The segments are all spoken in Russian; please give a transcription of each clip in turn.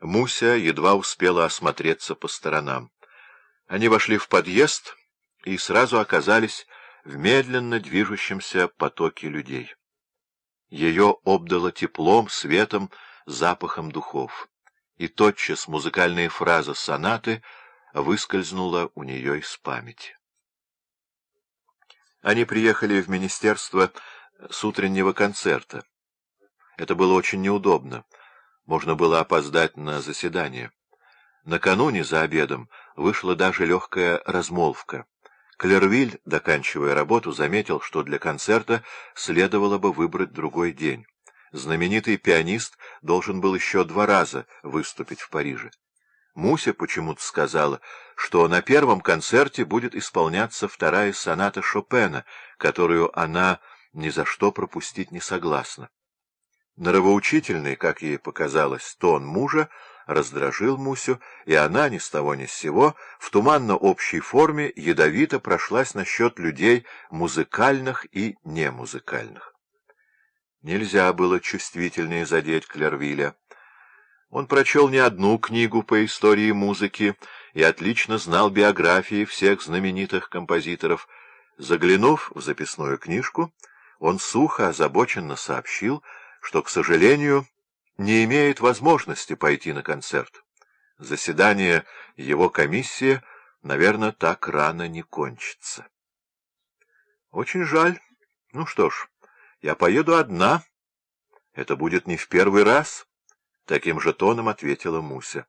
Муся едва успела осмотреться по сторонам. Они вошли в подъезд и сразу оказались в медленно движущемся потоке людей. Ее обдало теплом, светом, запахом духов. И тотчас музыкальная фраза сонаты выскользнула у нее из памяти. Они приехали в министерство с утреннего концерта. Это было очень неудобно. Можно было опоздать на заседание. Накануне за обедом вышла даже легкая размолвка. Клервиль, доканчивая работу, заметил, что для концерта следовало бы выбрать другой день. Знаменитый пианист должен был еще два раза выступить в Париже. Муся почему-то сказала, что на первом концерте будет исполняться вторая соната Шопена, которую она ни за что пропустить не согласна. Норовоучительный, как ей показалось, тон мужа раздражил Мусю, и она ни с того ни с сего в туманно-общей форме ядовито прошлась насчет людей музыкальных и немузыкальных. Нельзя было чувствительнее задеть Клервиля. Он прочел не одну книгу по истории музыки и отлично знал биографии всех знаменитых композиторов. Заглянув в записную книжку, он сухо, озабоченно сообщил, что, к сожалению, не имеет возможности пойти на концерт. Заседание его комиссии, наверное, так рано не кончится. Очень жаль. Ну что ж, я поеду одна. Это будет не в первый раз, — таким же тоном ответила Муся.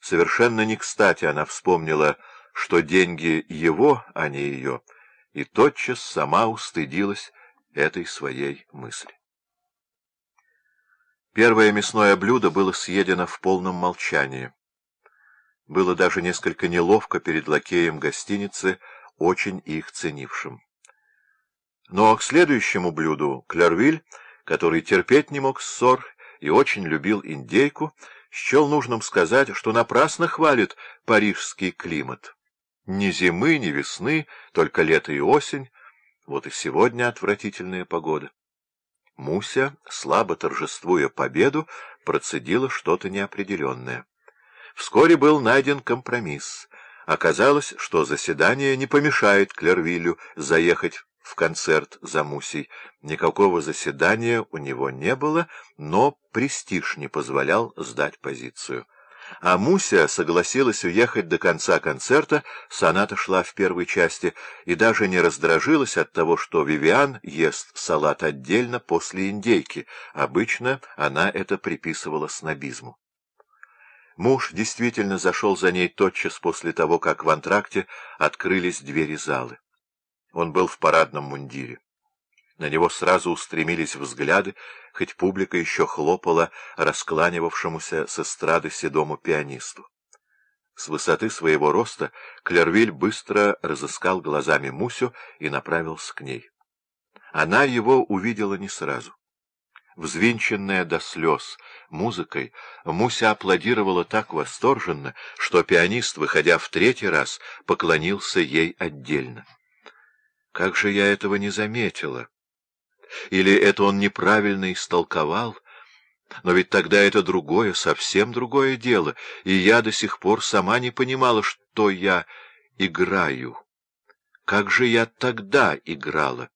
Совершенно не кстати она вспомнила, что деньги его, а не ее, и тотчас сама устыдилась этой своей мысли. Первое мясное блюдо было съедено в полном молчании. Было даже несколько неловко перед лакеем гостиницы, очень их ценившим. Но к следующему блюду Клервиль, который терпеть не мог ссор и очень любил индейку, счел нужным сказать, что напрасно хвалит парижский климат. Ни зимы, ни весны, только лето и осень. Вот и сегодня отвратительная погода. Муся, слабо торжествуя победу, процедила что-то неопределенное. Вскоре был найден компромисс. Оказалось, что заседание не помешает Клервилю заехать в концерт за Мусей. Никакого заседания у него не было, но престиж не позволял сдать позицию. А Муся согласилась уехать до конца концерта, соната шла в первой части, и даже не раздражилась от того, что Вивиан ест салат отдельно после индейки. Обычно она это приписывала снобизму. Муж действительно зашел за ней тотчас после того, как в антракте открылись двери залы. Он был в парадном мундире. На него сразу устремились взгляды, хоть публика еще хлопала раскланивавшемуся с эстрады седому пианисту. С высоты своего роста Клервиль быстро разыскал глазами Мусю и направился к ней. Она его увидела не сразу. Взвинченная до слез музыкой, Муся аплодировала так восторженно, что пианист, выходя в третий раз, поклонился ей отдельно. «Как же я этого не заметила!» Или это он неправильно истолковал? Но ведь тогда это другое, совсем другое дело, и я до сих пор сама не понимала, что я играю. Как же я тогда играла?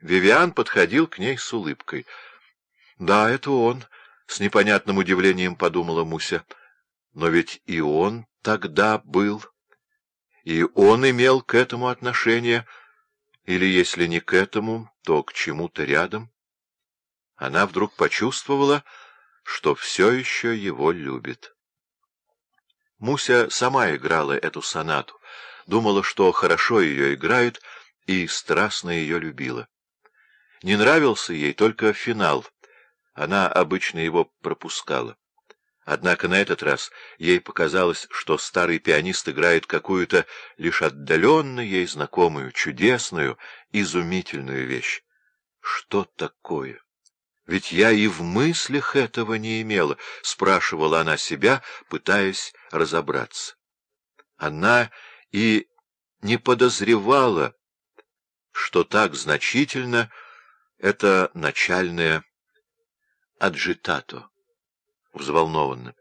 Вивиан подходил к ней с улыбкой. — Да, это он, — с непонятным удивлением подумала Муся. Но ведь и он тогда был, и он имел к этому отношение — или, если не к этому, то к чему-то рядом. Она вдруг почувствовала, что все еще его любит. Муся сама играла эту сонату, думала, что хорошо ее играют, и страстно ее любила. Не нравился ей только финал, она обычно его пропускала. Однако на этот раз ей показалось, что старый пианист играет какую-то лишь отдаленно ей знакомую, чудесную, изумительную вещь. Что такое? Ведь я и в мыслях этого не имела, — спрашивала она себя, пытаясь разобраться. Она и не подозревала, что так значительно это начальное аджитато. Взволнованно.